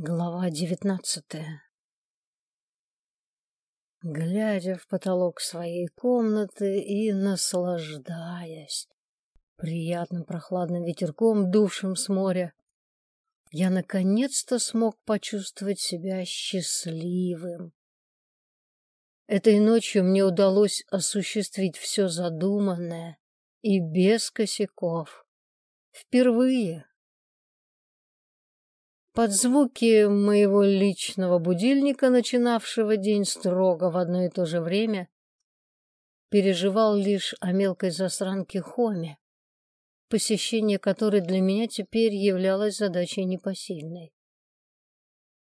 Глава девятнадцатая Глядя в потолок своей комнаты и наслаждаясь приятным прохладным ветерком, дувшим с моря, я наконец-то смог почувствовать себя счастливым. Этой ночью мне удалось осуществить все задуманное и без косяков. Впервые под звуки моего личного будильника, начинавшего день строго в одно и то же время, переживал лишь о мелкой засранке Хоме, посещение которой для меня теперь являлось задачей непосильной.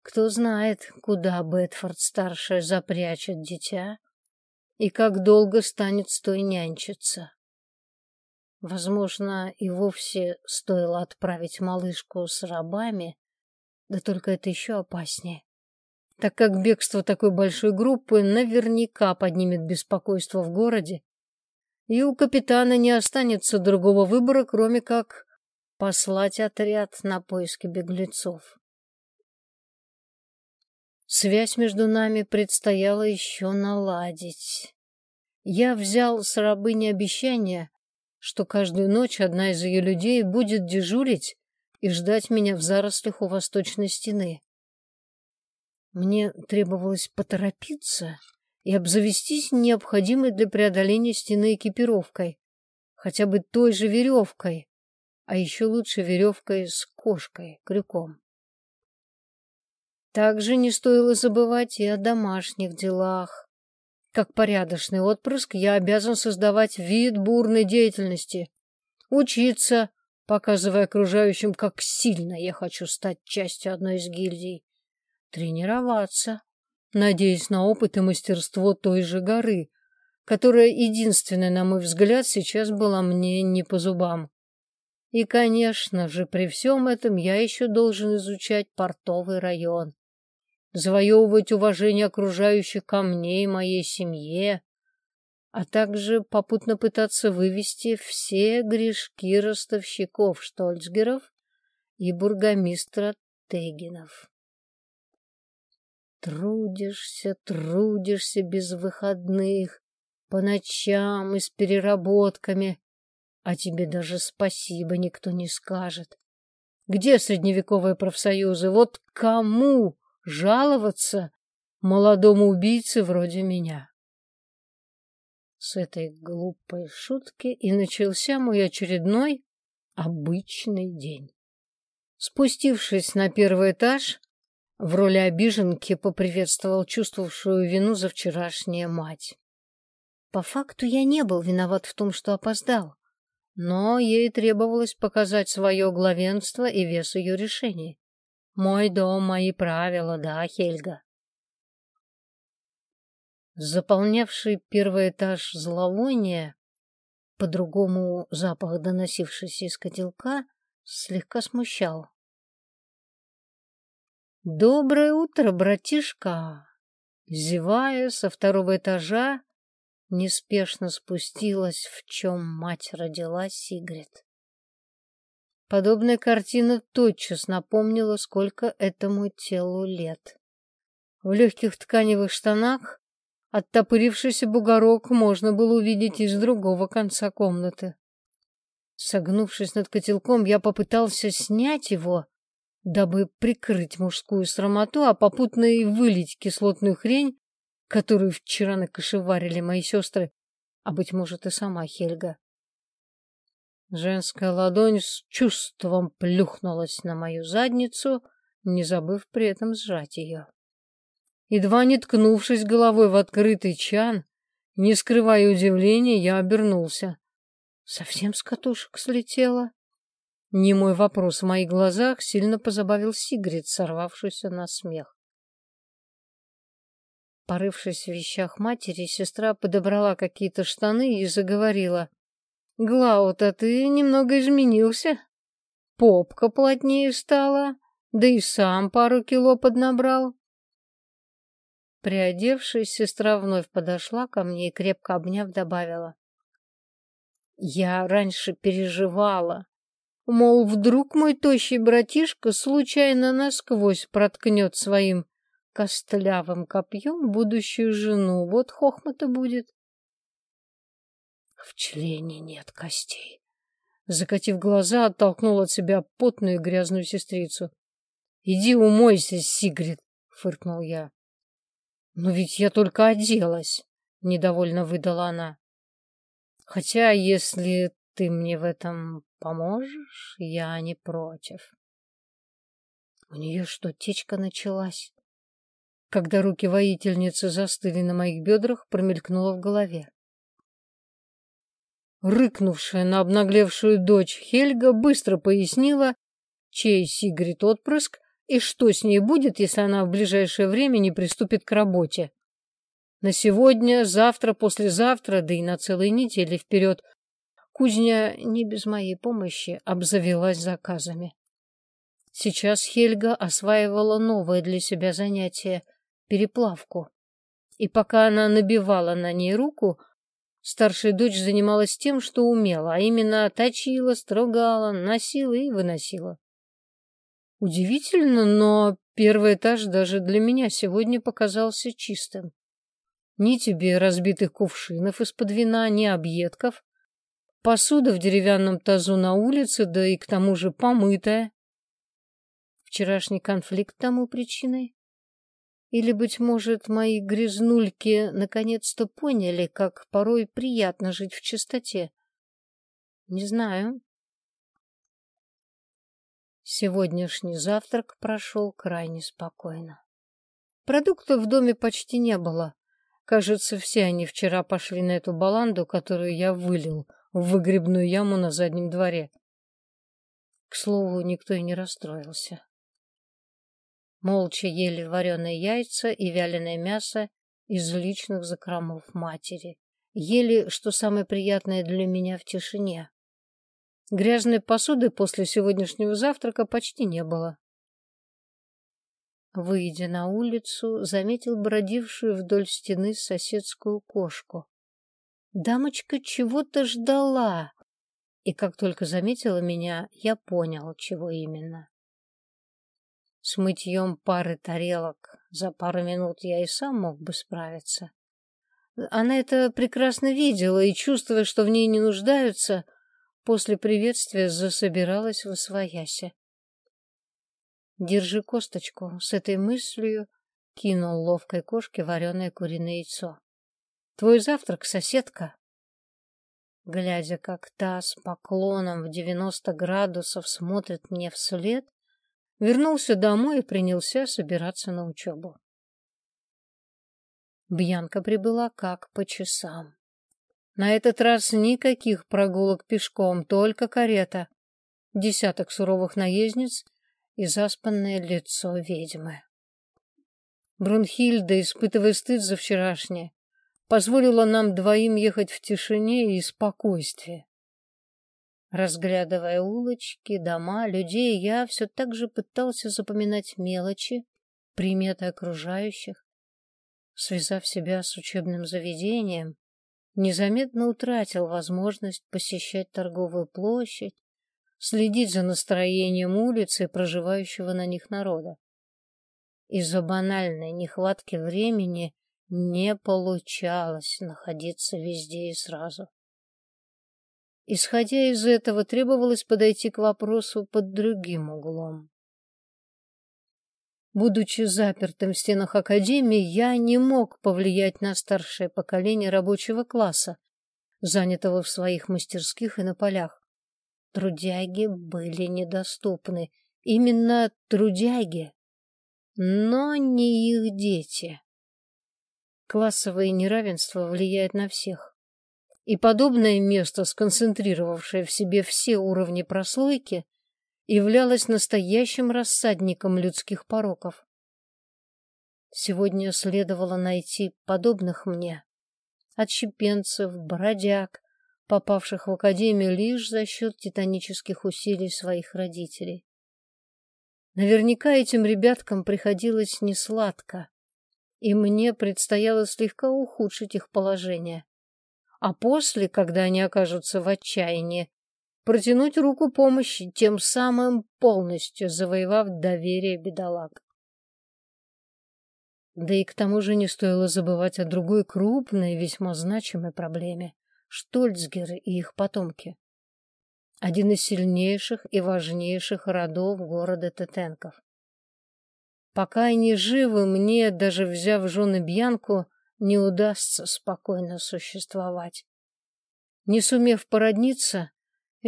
Кто знает, куда Бетфорд-старшая запрячет дитя и как долго станет с той нянчиться. Возможно, и вовсе стоило отправить малышку с рабами да только это еще опаснее. Так как бегство такой большой группы наверняка поднимет беспокойство в городе, и у капитана не останется другого выбора, кроме как послать отряд на поиски беглецов. Связь между нами предстояло еще наладить. Я взял с рабыни обещание, что каждую ночь одна из ее людей будет дежурить и ждать меня в зарослях у восточной стены. Мне требовалось поторопиться и обзавестись необходимой для преодоления стены экипировкой, хотя бы той же веревкой, а еще лучше веревкой с кошкой, крюком. Также не стоило забывать и о домашних делах. Как порядочный отпрыск я обязан создавать вид бурной деятельности, учиться, показывая окружающим, как сильно я хочу стать частью одной из гильдий. Тренироваться, надеясь на опыт и мастерство той же горы, которая единственная, на мой взгляд, сейчас была мне не по зубам. И, конечно же, при всем этом я еще должен изучать портовый район, завоевывать уважение окружающих ко мне и моей семье, а также попутно пытаться вывести все грешки ростовщиков Штольцгеров и бургомистра Тегинов. Трудишься, трудишься без выходных, по ночам и с переработками, а тебе даже спасибо никто не скажет. Где средневековые профсоюзы? Вот кому жаловаться молодому убийце вроде меня? С этой глупой шутки и начался мой очередной обычный день. Спустившись на первый этаж, в роли обиженки поприветствовал чувствовавшую вину за вчерашнее мать. По факту я не был виноват в том, что опоздал, но ей требовалось показать свое главенство и вес ее решений. Мой дом, мои правила, да, Хельга. Заполнявший первый этаж зловония, по-другому запах, доносившийся из котелка, слегка смущал. «Доброе утро, братишка!» Зевая со второго этажа, неспешно спустилась, в чем мать родила Сигрид. Подобная картина тотчас напомнила, сколько этому телу лет. В легких тканевых штанах Оттопырившийся бугорок можно было увидеть из другого конца комнаты. Согнувшись над котелком, я попытался снять его, дабы прикрыть мужскую срамоту, а попутно и вылить кислотную хрень, которую вчера накошеварили мои сестры, а, быть может, и сама Хельга. Женская ладонь с чувством плюхнулась на мою задницу, не забыв при этом сжать ее. Едва не ткнувшись головой в открытый чан, не скрывая удивления, я обернулся. Совсем с катушек слетела. Не мой вопрос в моих глазах сильно позабавил Сигрид, сорвавшийся на смех. Порывшись в вещах матери, сестра подобрала какие-то штаны и заговорила. — Глаут, а ты немного изменился. Попка плотнее стала, да и сам пару кило поднабрал. Приодевшись, сестра вновь подошла ко мне и, крепко обняв, добавила. Я раньше переживала, Мол, вдруг мой тощий братишка случайно насквозь проткнет своим костлявым копьем будущую жену. Вот хохма-то будет. В члене нет костей. Закатив глаза, оттолкнул от себя потную грязную сестрицу. «Иди умойся, Сигрид!» — фыркнул я. «Но ведь я только оделась!» — недовольно выдала она. «Хотя, если ты мне в этом поможешь, я не против». У нее что, течка началась? Когда руки воительницы застыли на моих бедрах, промелькнуло в голове. Рыкнувшая на обнаглевшую дочь Хельга быстро пояснила, чей Сигрид отпрыск и что с ней будет, если она в ближайшее время не приступит к работе. На сегодня, завтра, послезавтра, да и на целые недели вперед кузня не без моей помощи обзавелась заказами. Сейчас Хельга осваивала новое для себя занятие — переплавку. И пока она набивала на ней руку, старшая дочь занималась тем, что умела, а именно точила, строгала, носила и выносила. Удивительно, но первый этаж даже для меня сегодня показался чистым. Ни тебе разбитых кувшинов из-под вина, ни объедков. Посуда в деревянном тазу на улице, да и к тому же помытая. Вчерашний конфликт тому причиной? Или, быть может, мои грязнульки наконец-то поняли, как порой приятно жить в чистоте? Не знаю. Сегодняшний завтрак прошел крайне спокойно. Продуктов в доме почти не было. Кажется, все они вчера пошли на эту баланду, которую я вылил в выгребную яму на заднем дворе. К слову, никто и не расстроился. Молча ели вареные яйца и вяленое мясо из личных закромов матери. Ели, что самое приятное для меня, в тишине. Грязной посуды после сегодняшнего завтрака почти не было. Выйдя на улицу, заметил бродившую вдоль стены соседскую кошку. Дамочка чего-то ждала, и как только заметила меня, я понял, чего именно. С мытьем пары тарелок за пару минут я и сам мог бы справиться. Она это прекрасно видела и, чувствуя, что в ней не нуждаются, После приветствия засобиралась в освояси. «Держи косточку», — с этой мыслью кинул ловкой кошке вареное куриное яйцо. «Твой завтрак, соседка!» Глядя, как та с поклоном в девяносто градусов смотрит мне вслед, вернулся домой и принялся собираться на учебу. Бьянка прибыла как по часам. На этот раз никаких прогулок пешком, только карета. Десяток суровых наездниц и заспанное лицо ведьмы. Брунхильда, испытывая стыд за вчерашнее, позволила нам двоим ехать в тишине и спокойствии. Разглядывая улочки, дома, людей, я все так же пытался запоминать мелочи, приметы окружающих. Связав себя с учебным заведением, незаметно утратил возможность посещать торговую площадь, следить за настроением улицы и проживающего на них народа. Из-за банальной нехватки времени не получалось находиться везде и сразу. Исходя из этого, требовалось подойти к вопросу под другим углом. Будучи запертым в стенах академии, я не мог повлиять на старшее поколение рабочего класса, занятого в своих мастерских и на полях. Трудяги были недоступны. Именно трудяги, но не их дети. Классовое неравенство влияет на всех. И подобное место, сконцентрировавшее в себе все уровни прослойки, являлась настоящим рассадником людских пороков. Сегодня следовало найти подобных мне, отщепенцев, бродяг, попавших в академию лишь за счет титанических усилий своих родителей. Наверняка этим ребяткам приходилось несладко, и мне предстояло слегка ухудшить их положение. А после, когда они окажутся в отчаянии, протянуть руку помощи, тем самым полностью завоевав доверие бедолаг. Да и к тому же не стоило забывать о другой крупной, весьма значимой проблеме — Штольцгеры и их потомки. Один из сильнейших и важнейших родов города Тетенков. Пока они живы, мне, даже взяв жены Бьянку, не удастся спокойно существовать. Не сумев породниться,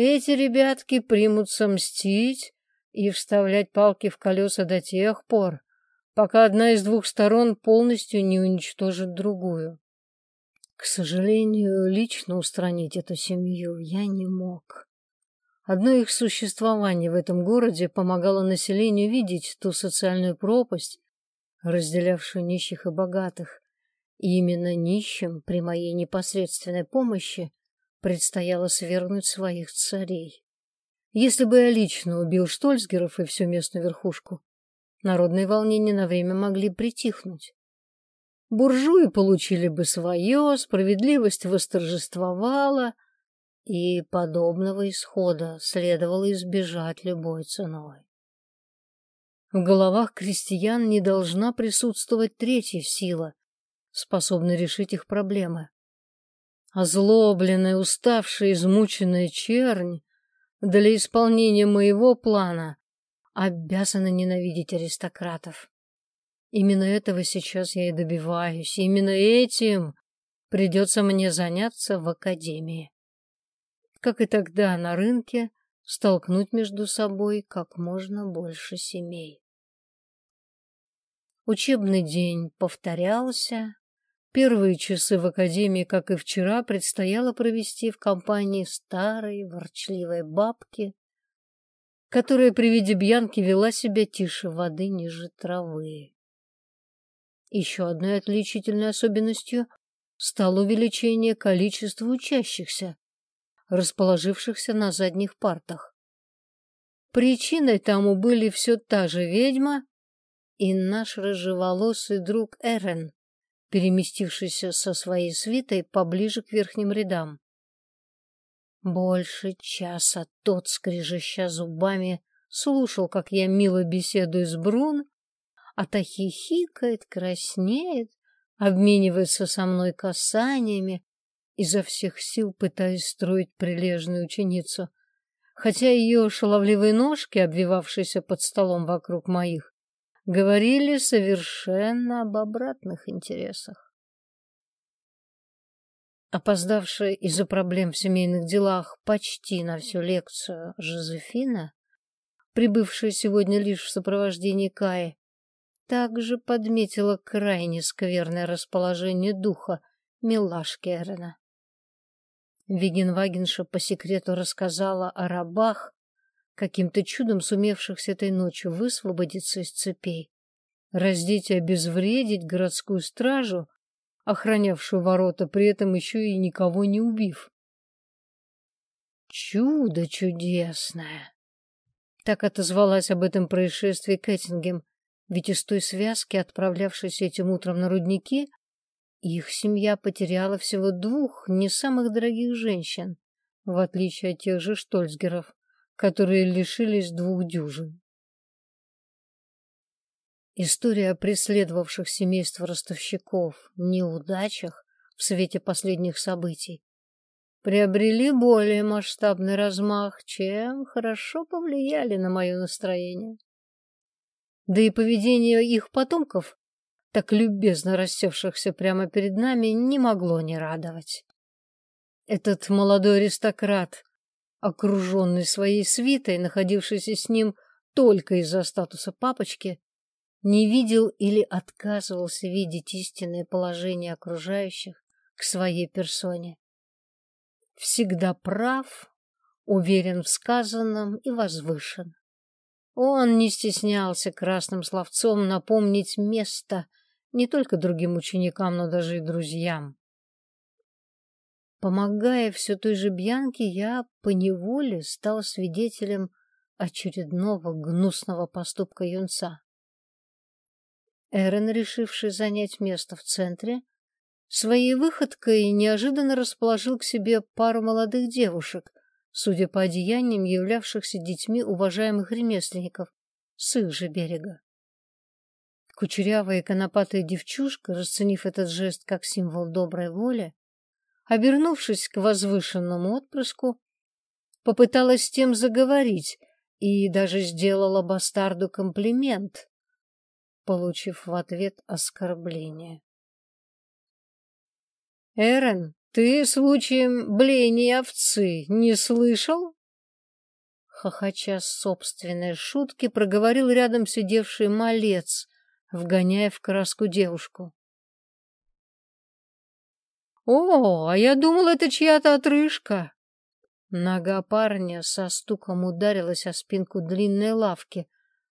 эти ребятки примутся мстить и вставлять палки в колеса до тех пор, пока одна из двух сторон полностью не уничтожит другую. К сожалению, лично устранить эту семью я не мог. Одно их существование в этом городе помогало населению видеть ту социальную пропасть, разделявшую нищих и богатых. И именно нищим при моей непосредственной помощи предстояло свергнуть своих царей. Если бы я лично убил Штольцгеров и всю местную верхушку, народные волнения на время могли притихнуть. Буржуи получили бы свое, справедливость восторжествовала, и подобного исхода следовало избежать любой ценой. В головах крестьян не должна присутствовать третья сила, способная решить их проблемы. Озлобленная, уставшая, измученная чернь для исполнения моего плана обязана ненавидеть аристократов. Именно этого сейчас я и добиваюсь. Именно этим придется мне заняться в академии. Как и тогда на рынке, столкнуть между собой как можно больше семей. Учебный день повторялся, Первые часы в академии, как и вчера, предстояло провести в компании старой ворчливой бабки, которая при виде Бьянки вела себя тише воды ниже травы. Еще одной отличительной особенностью стало увеличение количества учащихся, расположившихся на задних партах. Причиной тому были все та же ведьма и наш рыжеволосый друг Эрен, переместившийся со своей свитой поближе к верхним рядам. Больше часа тот, скрежеща зубами, слушал, как я мило беседую с Брун, а та хихикает, краснеет, обменивается со мной касаниями, изо всех сил пытаясь строить прилежную ученицу, хотя ее шаловливые ножки, обвивавшиеся под столом вокруг моих, говорили совершенно об обратных интересах. Опоздавшая из-за проблем в семейных делах почти на всю лекцию Жозефина, прибывшая сегодня лишь в сопровождении Каи, также подметила крайне скверное расположение духа милашки Эрена. Вигенвагенша по секрету рассказала о рабах, каким-то чудом сумевших с этой ночью высвободиться из цепей, раздеть и обезвредить городскую стражу, охранявшую ворота, при этом еще и никого не убив. Чудо чудесное! Так отозвалась об этом происшествии Кэттингем, ведь из той связки, отправлявшейся этим утром на рудники, их семья потеряла всего двух не самых дорогих женщин, в отличие от тех же Штольцгеров которые лишились двух дюжин. История о преследовавших семейство ростовщиков неудачах в свете последних событий приобрели более масштабный размах, чем хорошо повлияли на мое настроение. Да и поведение их потомков, так любезно рассевшихся прямо перед нами, не могло не радовать. Этот молодой аристократ окруженный своей свитой, находившийся с ним только из-за статуса папочки, не видел или отказывался видеть истинное положение окружающих к своей персоне. Всегда прав, уверен в сказанном и возвышен. Он не стеснялся красным словцом напомнить место не только другим ученикам, но даже и друзьям. Помогая все той же Бьянке, я поневоле стал свидетелем очередного гнусного поступка юнца. Эрен, решивший занять место в центре, своей выходкой неожиданно расположил к себе пару молодых девушек, судя по одеяниям, являвшихся детьми уважаемых ремесленников с их же берега. Кучерявая и конопатая девчушка, расценив этот жест как символ доброй воли, обернувшись к возвышенному отпрыску, попыталась с тем заговорить и даже сделала бастарду комплимент, получив в ответ оскорбление. «Эрен, ты случаем блеяния овцы не слышал?» Хохоча собственной шутки, проговорил рядом сидевший малец, вгоняя в краску девушку. «О, а я думал, это чья-то отрыжка!» Нога парня со стуком ударилась о спинку длинной лавки,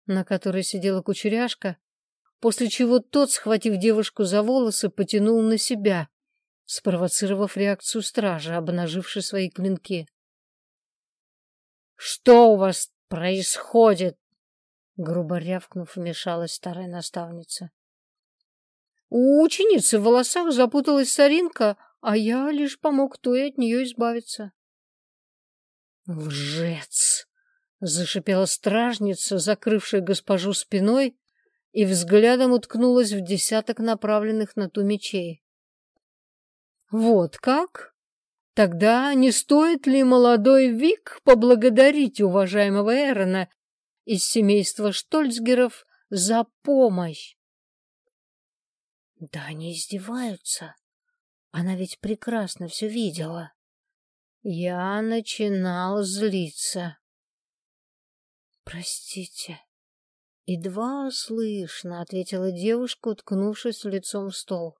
на которой сидела кучеряшка, после чего тот, схватив девушку за волосы, потянул на себя, спровоцировав реакцию стража, обнажившей свои клинки. «Что у вас происходит?» Грубо рявкнув, вмешалась старая наставница. У ученицы в волосах запуталась соринка, а я лишь помог той от нее избавиться. «Лжец!» — зашипела стражница, закрывшая госпожу спиной, и взглядом уткнулась в десяток направленных на ту мечей. «Вот как? Тогда не стоит ли молодой Вик поблагодарить уважаемого Эрона из семейства Штольцгеров за помощь. Да они издеваются. Она ведь прекрасно все видела. Я начинал злиться. Простите. Едва слышно, ответила девушка, уткнувшись лицом в стол.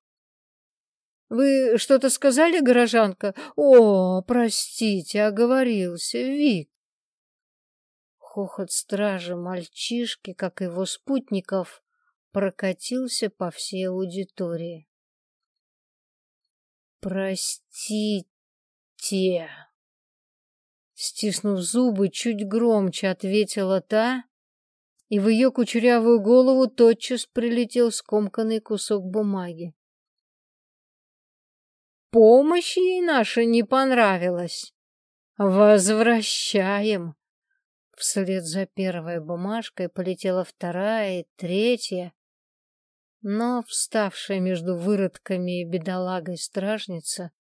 Вы что-то сказали, горожанка? О, простите, оговорился. Вик, Хохот стражи мальчишки, как его спутников, прокатился по всей аудитории. «Простите!» Стиснув зубы, чуть громче ответила та, и в ее кучерявую голову тотчас прилетел скомканный кусок бумаги. Помощь ей наша не понравилась. Возвращаем. Вслед за первой бумажкой полетела вторая и третья. Но вставшая между выродками и бедолагой стражница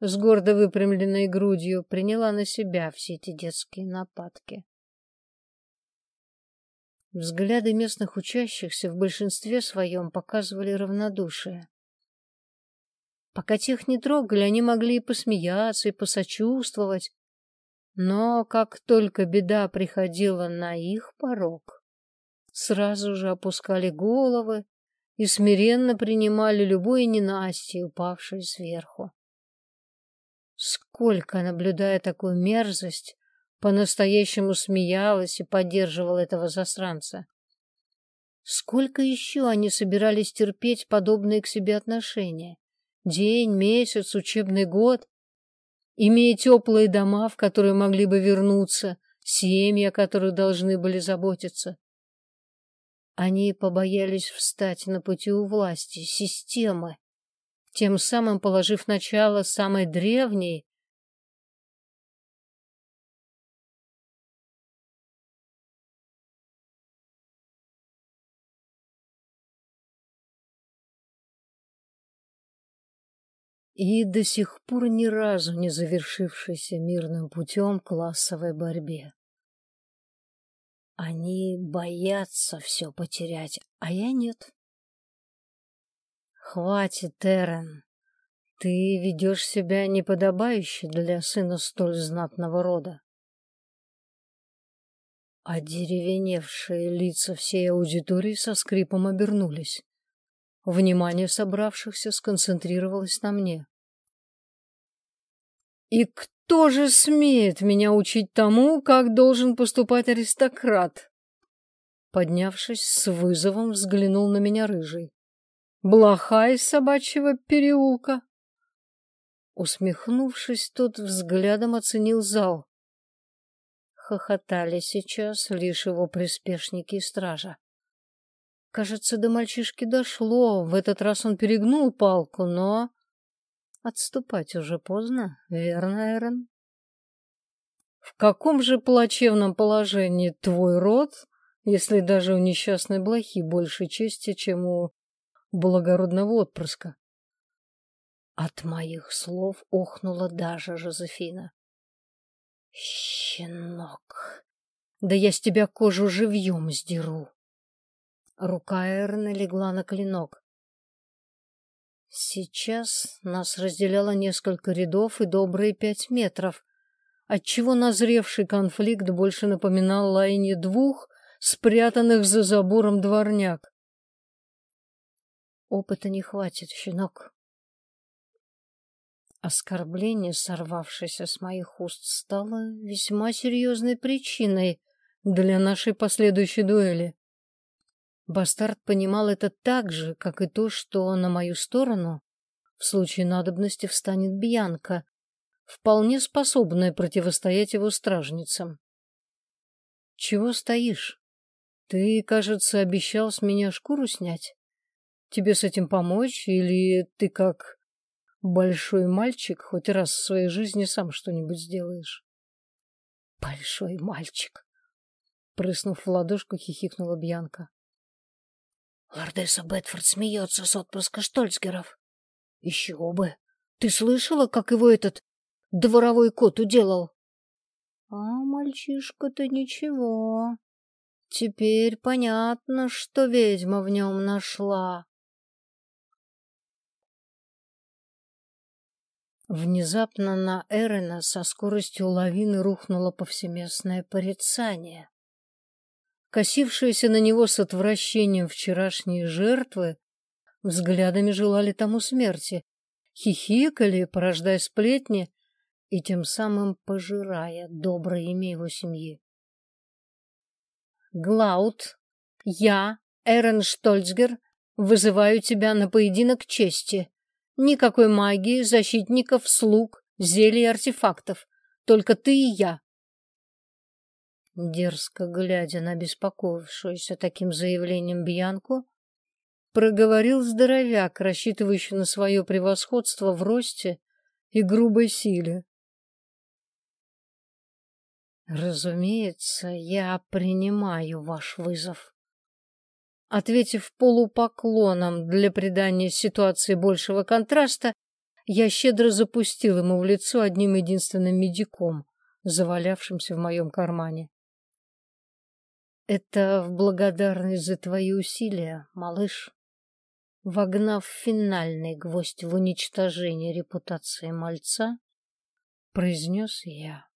с гордо выпрямленной грудью приняла на себя все эти детские нападки. Взгляды местных учащихся в большинстве своем показывали равнодушие. Пока тех не трогали, они могли и посмеяться, и посочувствовать, но как только беда приходила на их порог, сразу же опускали головы и смиренно принимали любое ненастье, упавшее сверху. Сколько, наблюдая такую мерзость, по-настоящему смеялась и поддерживала этого засранца. Сколько еще они собирались терпеть подобные к себе отношения? День, месяц, учебный год? имея теплые дома, в которые могли бы вернуться, семьи, о которых должны были заботиться. Они побоялись встать на пути у власти, системы, тем самым положив начало самой древней, и до сих пор ни разу не завершившейся мирным путем классовой борьбе. Они боятся все потерять, а я нет. Хватит, Эрен. Ты ведешь себя неподобающе для сына столь знатного рода. Одеревеневшие лица всей аудитории со скрипом обернулись. Внимание собравшихся сконцентрировалось на мне. «И кто же смеет меня учить тому, как должен поступать аристократ?» Поднявшись с вызовом, взглянул на меня рыжий. «Блоха из собачьего переулка!» Усмехнувшись, тот взглядом оценил зал. Хохотали сейчас лишь его приспешники и стража. Кажется, до мальчишки дошло. В этот раз он перегнул палку, но... Отступать уже поздно, верно, Эрен? В каком же плачевном положении твой род, если даже у несчастной блохи больше чести, чем у благородного отпрыска? От моих слов охнула даже Жозефина. Щенок, да я с тебя кожу живьем сдеру. Рука Эрны легла на клинок. Сейчас нас разделяло несколько рядов и добрые пять метров, отчего назревший конфликт больше напоминал лаяние двух спрятанных за забором дворняк. Опыта не хватит, щенок. Оскорбление, сорвавшееся с моих уст, стало весьма серьезной причиной для нашей последующей дуэли. Бастард понимал это так же, как и то, что на мою сторону в случае надобности встанет Бьянка, вполне способная противостоять его стражницам. Чего стоишь? Ты, кажется, обещал с меня шкуру снять. Тебе с этим помочь или ты как большой мальчик хоть раз в своей жизни сам что-нибудь сделаешь? Большой мальчик, прыснув в ладошку, хихикнула Бьянка. Лордесса Бетфорд смеется с отпрыска Штольцгеров. Еще бы! Ты слышала, как его этот дворовой кот уделал? А мальчишка-то ничего. Теперь понятно, что ведьма в нем нашла. Внезапно на Эрена со скоростью лавины рухнуло повсеместное порицание. Косившиеся на него с отвращением вчерашние жертвы взглядами желали тому смерти, хихикали, порождая сплетни и тем самым пожирая доброе имя его семьи. Глаут, я, Эрен Штольцгер, вызываю тебя на поединок чести. Никакой магии, защитников, слуг, зелий и артефактов. Только ты и я. Дерзко глядя на беспокоившуюся таким заявлением Бьянку, проговорил здоровяк, рассчитывающий на свое превосходство в росте и грубой силе. Разумеется, я принимаю ваш вызов. Ответив полупоклоном для придания ситуации большего контраста, я щедро запустил ему в лицо одним единственным медиком, завалявшимся в моем кармане. Это в благодарность за твои усилия, малыш. Вогнав финальный гвоздь в уничтожение репутации мальца, произнес я.